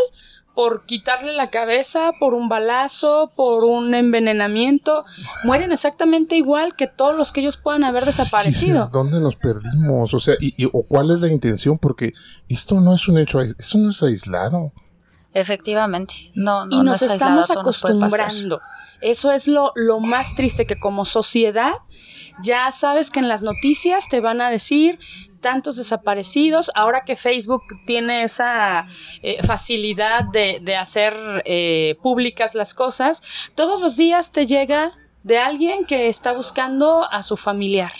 por quitarle la cabeza, por un balazo, por un envenenamiento. Mueren exactamente igual que todos los que ellos puedan haber desaparecido. sí, ¿Dónde nos perdimos? O sea, y, y- o cuál es la intención? Porque esto no es un hecho, esto no es aislado. Efectivamente. No, no, y no nos es estamos acostumbrando. Eso es lo, lo más triste, que como sociedad ya sabes que en las noticias te van a decir tantos desaparecidos, ahora que Facebook tiene esa eh, facilidad de, de hacer eh, públicas las cosas, todos los días te llega de alguien que está buscando a su familiar.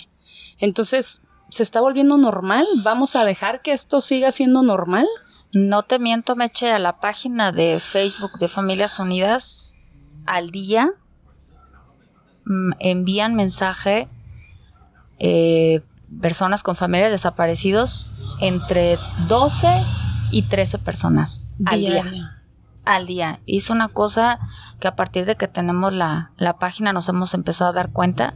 Entonces, ¿se está volviendo normal? ¿Vamos a dejar que esto siga siendo normal? No te miento, me eché a la página de Facebook de Familias Unidas al día. mm, envían mensaje eh, personas con familiares desaparecidos entre 12 y 13 personas al día. Al día. Hizo una cosa que a partir de que tenemos la, la página nos hemos empezado a dar cuenta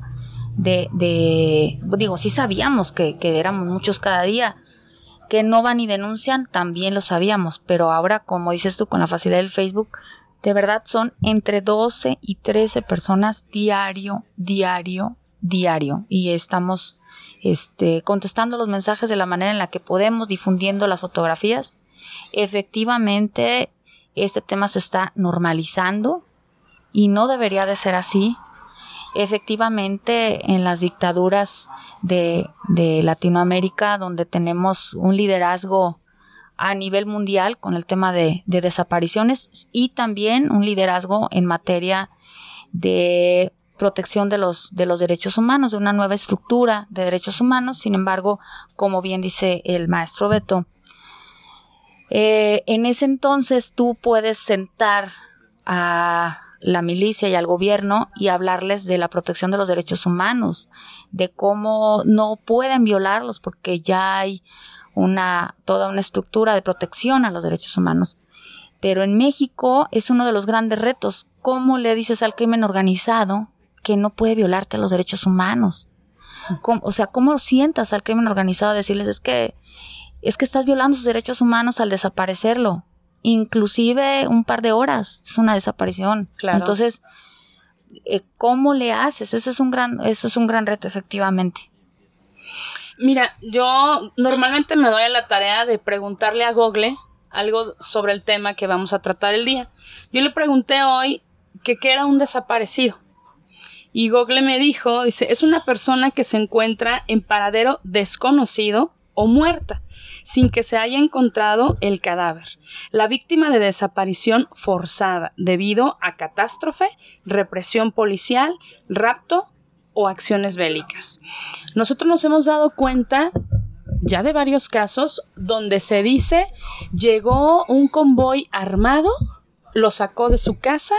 de, de digo, sí sabíamos que, que éramos muchos cada día, Que no van y denuncian, también lo sabíamos, pero ahora, como dices tú, con la facilidad del Facebook, de verdad son entre 12 y 13 personas diario, diario, diario. Y estamos este, contestando los mensajes de la manera en la que podemos, difundiendo las fotografías. Efectivamente, este tema se está normalizando y no debería de ser así. Efectivamente, en las dictaduras de, de Latinoamérica, donde tenemos un liderazgo a nivel mundial con el tema de, desapariciones y también un liderazgo en materia de protección de los, de los derechos humanos, de una nueva estructura de derechos humanos. Sin embargo, como bien dice el maestro Beto, eh, en ese entonces tú puedes sentar a la milicia y al gobierno y hablarles de la protección de los derechos humanos, de cómo no pueden violarlos porque ya hay una, toda una estructura de protección a los derechos humanos. Pero en México es uno de los grandes retos. ¿Cómo le dices al crimen organizado que no puede violarte los derechos humanos? o sea, ¿cómo sientas al crimen organizado a decirles es que, es que estás violando sus derechos humanos al desaparecerlo? Inclusive un par de horas es una desaparición. Claro. Entonces, eh, ¿cómo le haces? Ese es un gran, eso es un gran reto, efectivamente. Mira, yo normalmente me doy a la tarea de preguntarle a Google algo sobre el tema que vamos a tratar el día. Yo le pregunté hoy que qué era un desaparecido. Y Google me dijo, dice, es una persona que se encuentra en paradero desconocido o muerta, sin que se haya encontrado el cadáver. La víctima de desaparición forzada debido a catástrofe, represión policial, rapto o acciones bélicas. Nosotros nos hemos dado cuenta ya de varios casos donde se dice llegó un convoy armado, lo sacó de su casa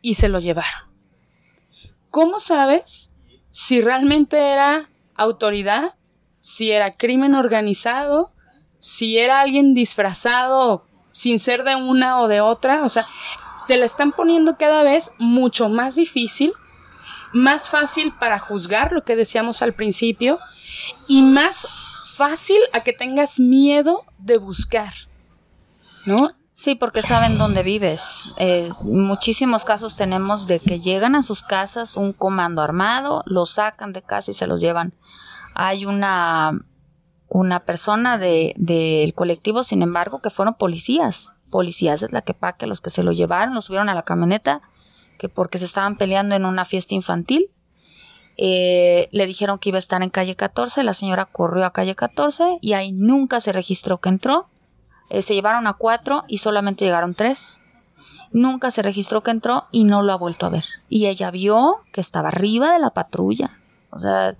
y se lo llevaron. ¿Cómo sabes si realmente era autoridad, si era crimen organizado, si era alguien disfrazado sin ser de una o de otra? O sea, te la están poniendo cada vez mucho más difícil más fácil para juzgar, lo que decíamos al principio, y más fácil a que tengas miedo de buscar, ¿no? Sí, porque saben dónde vives. Eh, muchísimos casos tenemos de que llegan a sus casas un comando armado, los sacan de casa y se los llevan. Hay una, una persona del de, colectivo, sin embargo, que fueron policías, policías de la que que los que se lo llevaron, lo subieron a la camioneta que porque se estaban peleando en una fiesta infantil. Eh, le dijeron que iba a estar en calle 14, la señora corrió a calle 14 y ahí nunca se registró que entró. Eh, se llevaron a cuatro y solamente llegaron tres. Nunca se registró que entró y no lo ha vuelto a ver. Y ella vio que estaba arriba de la patrulla. O sea,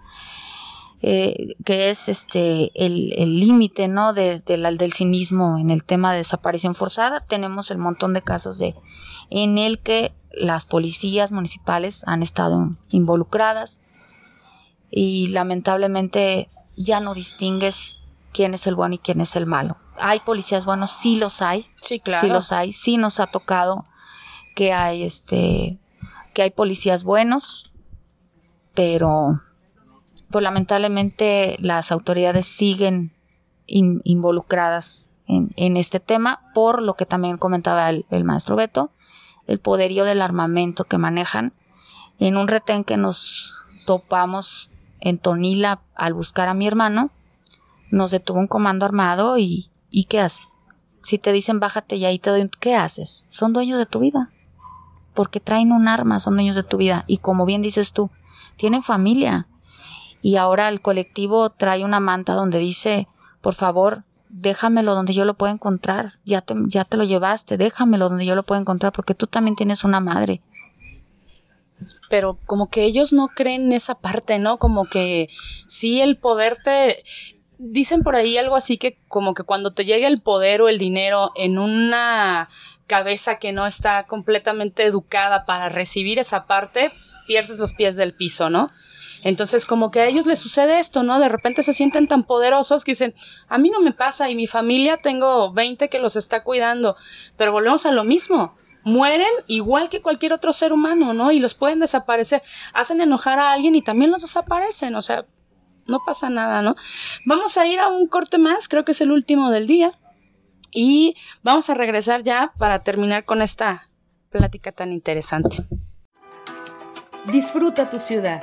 eh, que es este el límite ¿no? De, del cinismo en el tema de desaparición forzada. Tenemos el montón de casos de en el que las policías municipales han estado involucradas y lamentablemente ya no distingues quién es el bueno y quién es el malo. Hay policías buenos, sí los hay. Sí, claro. Sí los hay. Sí nos ha tocado que hay este que hay policías buenos, pero pues lamentablemente las autoridades siguen involucradas en, este tema por lo que también comentaba el maestro Beto, el poderío del armamento que manejan. En un retén que nos topamos en Tonila al buscar a mi hermano, nos detuvo un comando armado y ¿y qué haces? Si te dicen bájate y ahí te doy, ¿qué haces? Son dueños de tu vida. Porque traen un arma, son dueños de tu vida. Y como bien dices tú, tienen familia. Y ahora el colectivo trae una manta donde dice, por favor, déjamelo donde yo lo pueda encontrar, ya te, ya te lo llevaste, déjamelo donde yo lo pueda encontrar, porque tú también tienes una madre. Pero como que ellos no creen esa parte, ¿no? Como que sí el poder te... Dicen por ahí algo así que como que cuando te llega el poder o el dinero en una cabeza que no está completamente educada para recibir esa parte, pierdes los pies del piso, ¿no? Entonces, como que a ellos les sucede esto, ¿no? De repente se sienten tan poderosos que dicen, a mí no me pasa y mi familia tengo 20 que los está cuidando, pero volvemos a lo mismo. Mueren igual que cualquier otro ser humano, ¿no? Y los pueden desaparecer. Hacen enojar a alguien y también los desaparecen, o sea, no pasa nada, ¿no? Vamos a ir a un corte más, creo que es el último del día. Y vamos a regresar ya para terminar con esta plática tan interesante. Disfruta tu ciudad,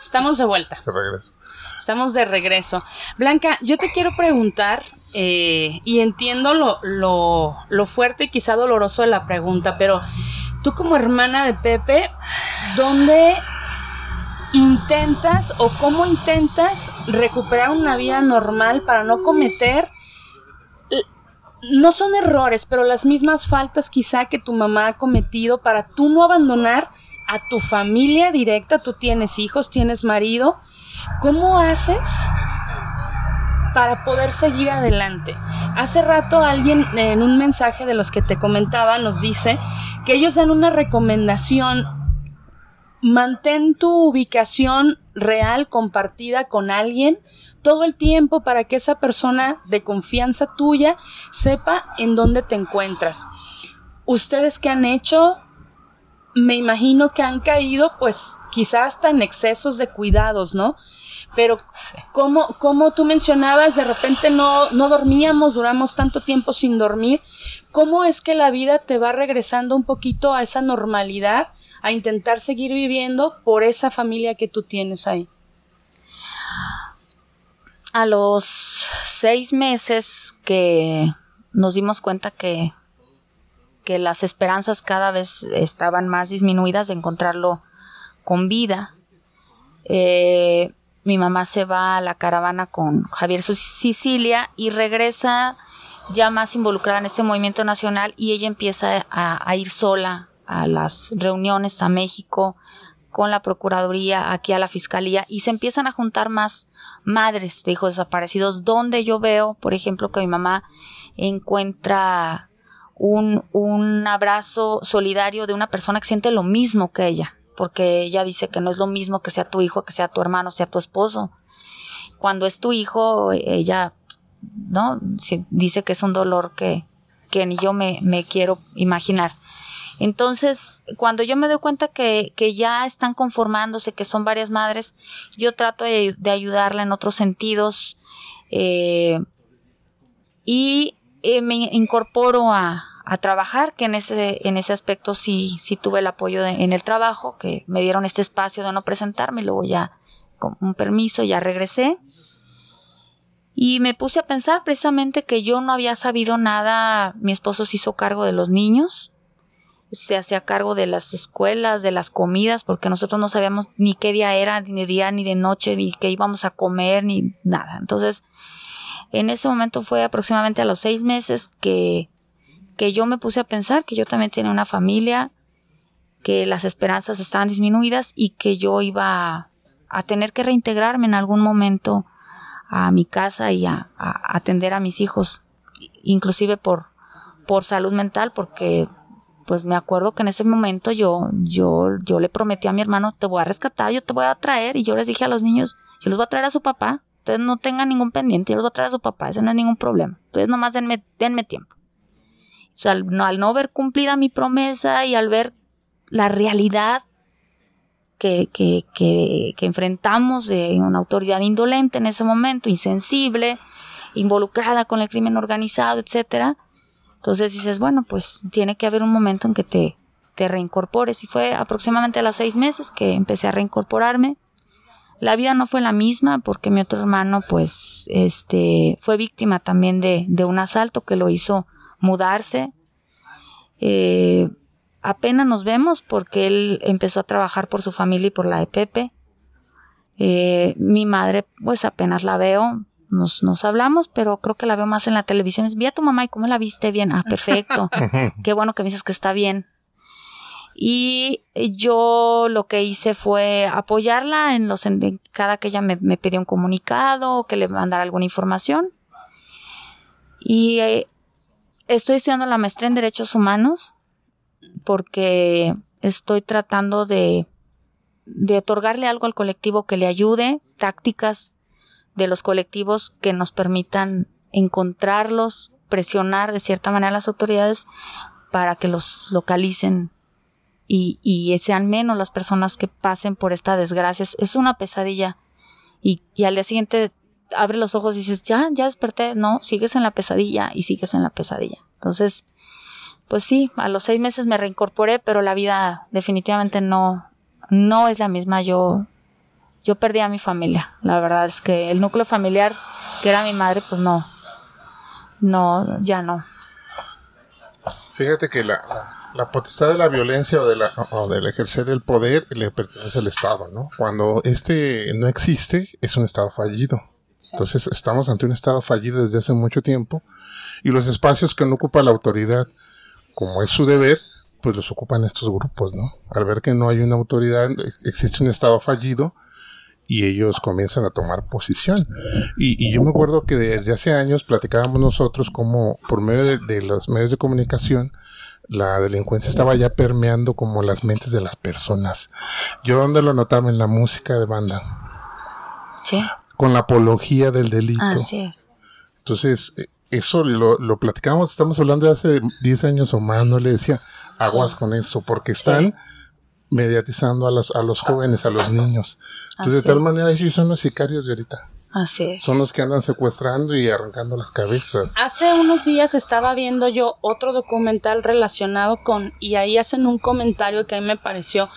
Estamos de vuelta. De regreso. Estamos de regreso. Blanca, yo te quiero preguntar, eh, y entiendo lo, lo, lo fuerte y quizá doloroso de la pregunta, pero tú como hermana de Pepe, ¿dónde intentas o cómo intentas recuperar una vida normal para no cometer no son errores, pero las mismas faltas quizá que tu mamá ha cometido para tú no abandonar a tu familia directa, tú tienes hijos, tienes marido, ¿cómo haces para poder seguir adelante? Hace rato alguien en un mensaje de los que te comentaba nos dice que ellos dan una recomendación mantén tu ubicación real compartida con alguien todo el tiempo para que esa persona de confianza tuya sepa en dónde te encuentras. Ustedes que han hecho, me imagino que han caído pues quizás hasta en excesos de cuidados, ¿no? Pero como, como tú mencionabas, de repente no, no dormíamos, duramos tanto tiempo sin dormir. ¿Cómo es que la vida te va regresando un poquito a esa normalidad, a intentar seguir viviendo por esa familia que tú tienes ahí? A los seis meses que nos dimos cuenta que, que las esperanzas cada vez estaban más disminuidas de encontrarlo con vida, eh, mi mamá se va a la caravana con Javier Sicilia y regresa ya más involucrada en este movimiento nacional y ella empieza a, ir sola a las reuniones a México con la Procuraduría, aquí a la Fiscalía, y se empiezan a juntar más madres de hijos desaparecidos, donde yo veo, por ejemplo, que mi mamá encuentra un, un abrazo solidario de una persona que siente lo mismo que ella, porque ella dice que no es lo mismo que sea tu hijo, que sea tu hermano, sea tu esposo. Cuando es tu hijo, ella, ¿no? Dice que es un dolor que, que ni yo me, me quiero imaginar. Entonces, cuando yo me doy cuenta que, que, ya están conformándose, que son varias madres, yo trato de, ayudarla en otros sentidos eh, y eh, me incorporo a, a trabajar, que en ese, en ese aspecto sí, sí tuve el apoyo en el trabajo, que me dieron este espacio de no presentarme, y luego ya con un permiso ya regresé. Y me puse a pensar precisamente que yo no había sabido nada, mi esposo se hizo cargo de los niños, se hacía cargo de las escuelas, de las comidas, porque nosotros no sabíamos ni qué día era, ni de día, ni de noche, ni qué íbamos a comer, ni nada. Entonces, en ese momento fue aproximadamente a los seis meses que que yo me puse a pensar que yo también tenía una familia, que las esperanzas estaban disminuidas y que yo iba a, tener que reintegrarme en algún momento a mi casa y a, atender a mis hijos, inclusive por, por salud mental, porque pues me acuerdo que en ese momento yo, yo, yo le prometí a mi hermano, te voy a rescatar, yo te voy a traer, y yo les dije a los niños, yo los voy a traer a su papá, ustedes no tengan ningún pendiente, yo los voy a traer a su papá, ese no es ningún problema, ustedes nomás denme, denme tiempo al, no, al no ver cumplida mi promesa y al ver la realidad que, que, enfrentamos de una autoridad indolente en ese momento, insensible, involucrada con el crimen organizado, etcétera. Entonces dices, bueno, pues tiene que haber un momento en que te, te reincorpores. Y fue aproximadamente a los seis meses que empecé a reincorporarme. La vida no fue la misma porque mi otro hermano, pues, este, fue víctima también de, de un asalto que lo hizo mudarse. Eh, apenas nos vemos porque él empezó a trabajar por su familia y por la de Pepe. Eh, mi madre, pues apenas la veo, nos, nos hablamos, pero creo que la veo más en la televisión. Vi a tu mamá y cómo la viste bien. Ah, perfecto. Qué bueno que me dices que está bien. Y yo lo que hice fue apoyarla en los en cada que ella me, me pidió un comunicado o que le mandara alguna información. Y eh, estoy estudiando la maestría en Derechos Humanos porque estoy tratando de, de otorgarle algo al colectivo que le ayude, tácticas de los colectivos que nos permitan encontrarlos, presionar de cierta manera a las autoridades para que los localicen y, y sean menos las personas que pasen por esta desgracia. Es una pesadilla. Y, y al día siguiente abre los ojos y dices, ya, ya desperté. No, sigues en la pesadilla y sigues en la pesadilla. Entonces, pues sí, a los seis meses me reincorporé, pero la vida definitivamente no, no es la misma. Yo, yo perdí a mi familia. La verdad es que el núcleo familiar, que era mi madre, pues no, no, ya no. Fíjate que la, la, potestad de la violencia o, de la, o del ejercer el poder le pertenece al Estado, ¿no? Cuando este no existe, es un Estado fallido. Entonces estamos ante un Estado fallido desde hace mucho tiempo y los espacios que no ocupa la autoridad como es su deber, pues los ocupan estos grupos, ¿no? Al ver que no hay una autoridad, existe un Estado fallido y ellos comienzan a tomar posición. Y, yo me acuerdo que desde hace años platicábamos nosotros como por medio de, los medios de comunicación, la delincuencia estaba ya permeando como las mentes de las personas. Yo donde lo notaba en la música de banda. Sí. Con la apología del delito. Así es. Entonces, eh, eso lo, lo platicamos, estamos hablando de hace 10 años o más, no le decía aguas con eso, porque están mediatizando a los, a los jóvenes, a los niños. Entonces, de tal manera, ellos son los sicarios de ahorita. Así es. Son los que andan secuestrando y arrancando las cabezas. Hace unos días estaba viendo yo otro documental relacionado con, y ahí hacen un comentario que a mí me pareció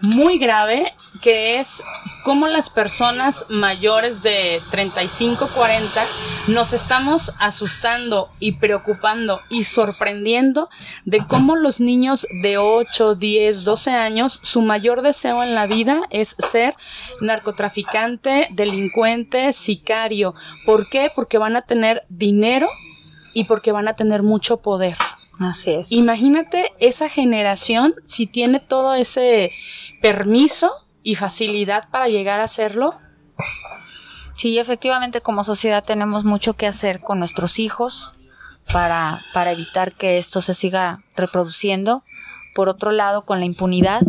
muy grave, que es cómo las personas mayores de 35, 40 nos estamos asustando y preocupando y sorprendiendo de cómo los niños de 8, 10, 12 años, su mayor deseo en la vida es ser narcotraficante, delincuente, sicario. ¿Por qué? Porque van a tener dinero y porque van a tener mucho poder. Así es. Imagínate esa generación si tiene todo ese permiso y facilidad para llegar a hacerlo. Sí, efectivamente como sociedad tenemos mucho que hacer con nuestros hijos para, para evitar que esto se siga reproduciendo. Por otro lado, con la impunidad.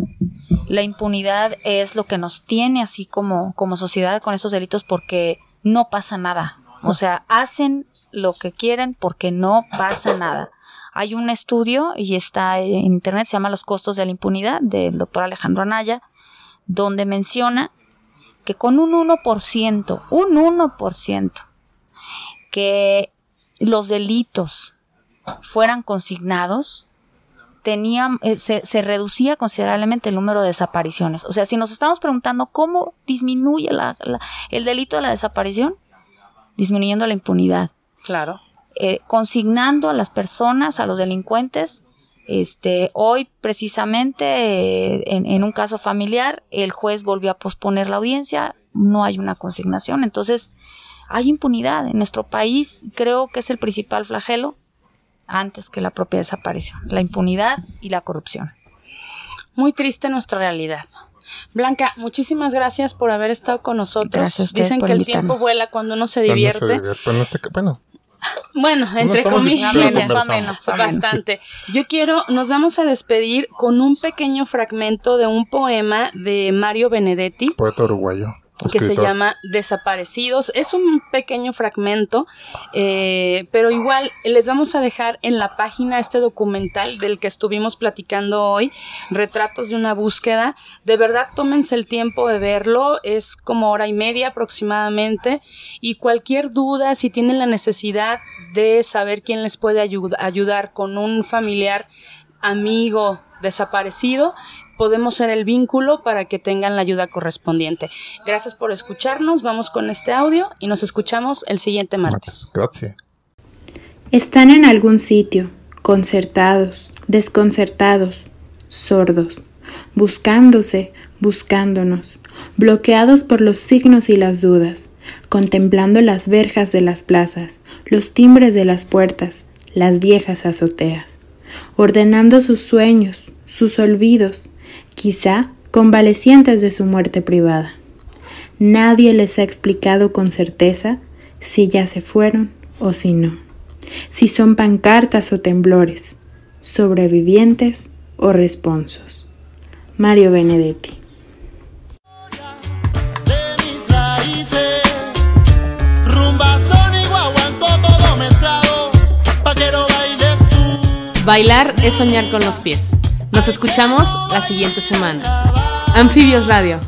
La impunidad es lo que nos tiene así como, como sociedad con estos delitos porque no pasa nada. O sea, hacen lo que quieren porque no pasa nada. Hay un estudio y está en internet, se llama Los costos de la impunidad, del doctor Alejandro Anaya, donde menciona que con un 1%, un 1%, que los delitos fueran consignados, tenían, eh, se, reducía considerablemente el número de desapariciones. O sea, si nos estamos preguntando cómo disminuye el delito de la desaparición, disminuyendo la impunidad. Claro. Eh, consignando a las personas, a los delincuentes. Este, hoy precisamente eh, en, un caso familiar el juez volvió a posponer la audiencia, no hay una consignación, entonces hay impunidad en nuestro país, creo que es el principal flagelo antes que la propia desaparición, la impunidad y la corrupción. Muy triste nuestra realidad. Blanca, muchísimas gracias por haber estado con nosotros. Dicen que el tiempo vuela cuando uno se divierte. bueno, bueno, entre comillas, bastante. Yo quiero, nos vamos a despedir con un pequeño fragmento de un poema de Mario Benedetti. Poeta uruguayo que se llama Desaparecidos. Es un pequeño fragmento, eh, pero igual les vamos a dejar en la página este documental del que estuvimos platicando hoy, Retratos de una búsqueda. De verdad, tómense el tiempo de verlo, es como hora y media aproximadamente, y cualquier duda, si tienen la necesidad de saber quién les puede ayudar con un familiar, amigo desaparecido, podemos ser el vínculo para que tengan la ayuda correspondiente. Gracias por escucharnos, vamos con este audio y nos escuchamos el siguiente martes. Gracias. Están en algún sitio, concertados, desconcertados, sordos, buscándose, buscándonos, bloqueados por los signos y las dudas, contemplando las verjas de las plazas, los timbres de las puertas, las viejas azoteas, ordenando sus sueños, sus olvidos, quizá convalecientes de su muerte privada. Nadie les ha explicado con certeza si ya se fueron o si no, si son pancartas o temblores, sobrevivientes o responsos. Mario Benedetti. Bailar es soñar con los pies. Nos escuchamos la siguiente semana. Anfibios Radio.